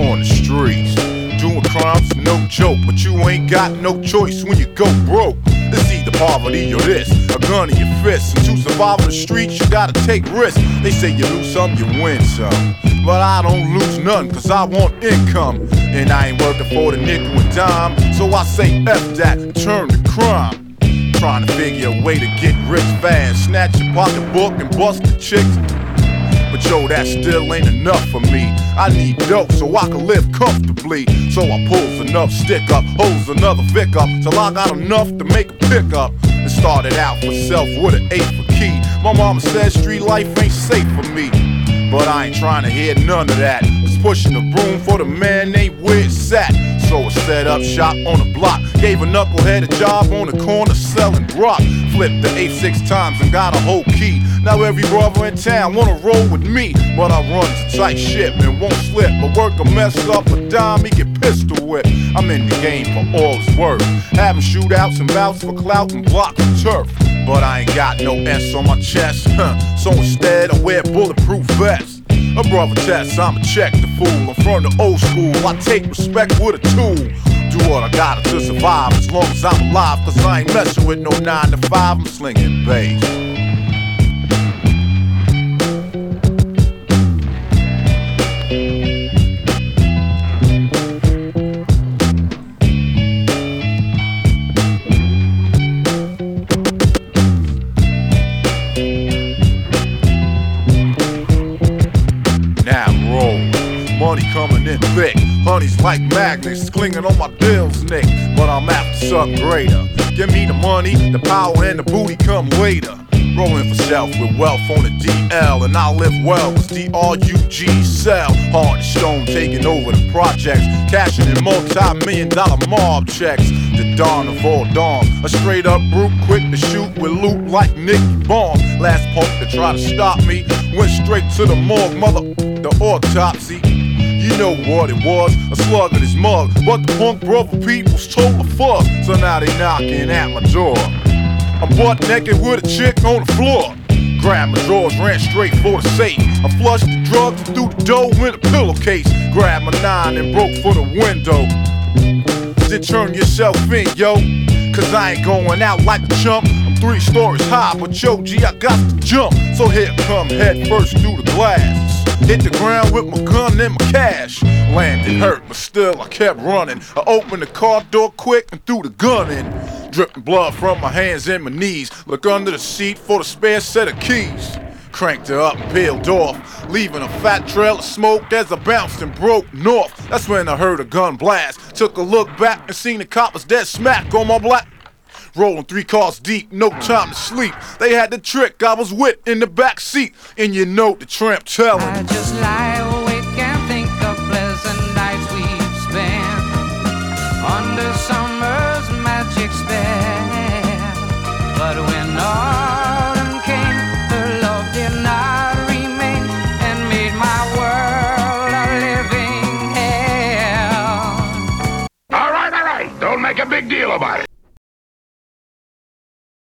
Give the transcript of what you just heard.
on the streets. Doing crimes, no joke, but you ain't got no choice when you go broke. It's either poverty or this, a gun in your fist. And to survive on the streets, you gotta take risks. They say you lose some, you win some. But I don't lose none, cause I want income. And I ain't working for the nickel and dime. So I say F that, turn to crime. Trying to figure a way to get rich fast. Snatch your pocketbook and bust the chicks. But yo, that still ain't enough for me. I need dope so I can live comfortably. So I pulls enough stick up, holds another Vic up, till I got enough to make a pickup. And started out for self with an eight for key. My mama said street life ain't safe for me. But I ain't trying to hear none of that. Just pushing the broom for the man ain't where it's at. Set up shop on the block. Gave a knucklehead a job on the corner selling rock. Flipped the eight six times and got a whole key. Now every brother in town wanna roll with me. But I run to tight ship and won't slip. But work a mess up a dime, he get pistol whipped. I'm in the game for all it's worth. Having shootouts and bouts for clout and block for turf. But I ain't got no S on my chest. So instead, I wear bulletproof vests. A brother test, I'ma check the fool. I'm from the old school, I take respect with a tool. Do what I gotta to survive as long as I'm alive. Cause I ain't messing with no 9 to 5, I'm slinging bass. In thick. Honey's like magnets clinging on my bill's neck. But I'm after something greater. Give me the money, the power, and the booty come later. Rolling for self with wealth on the DL. And I live well, cause DRUG cell. Hard stone taking over the projects. Cashing in multi-million dollar mob checks. The dawn of all dawn. A straight up brute quick to shoot with loot like Nicky Barnes. Last punk to try to stop me. Went straight to the morgue, mother, the autopsy. Know what it was, a slug in his mug. But the punk brother peoples told a fuck. So now they knocking at my door. I'm butt naked with a chick on the floor. Grabbed my drawers, ran straight for the safe. I flushed the drugs through the dough in a pillowcase. Grabbed my nine and broke for the window. Then turn yourself in, yo. Cause I ain't going out like a chump. Three stories high, but yo, G, I got to jump. So here come head first through the glass. Hit the ground with my gun and my cash. Landed hurt, but still I kept running. I opened the car door quick and threw the gun in. Dripping blood from my hands and my knees. Look under the seat for the spare set of keys. Cranked her up and peeled off, leaving a fat trail of smoke as I bounced and broke north. That's when I heard a gun blast. Took a look back and seen the coppers dead smack on my black. Rolling three cars deep, no time to sleep. They had the trick I was with in the back seat, and you know the tramp telling. I just lie awake and think of pleasant nights we've spent under summer's magic spell. But when autumn came, her love did not remain and made my world a living hell. All right, all right, don't make a big deal about it.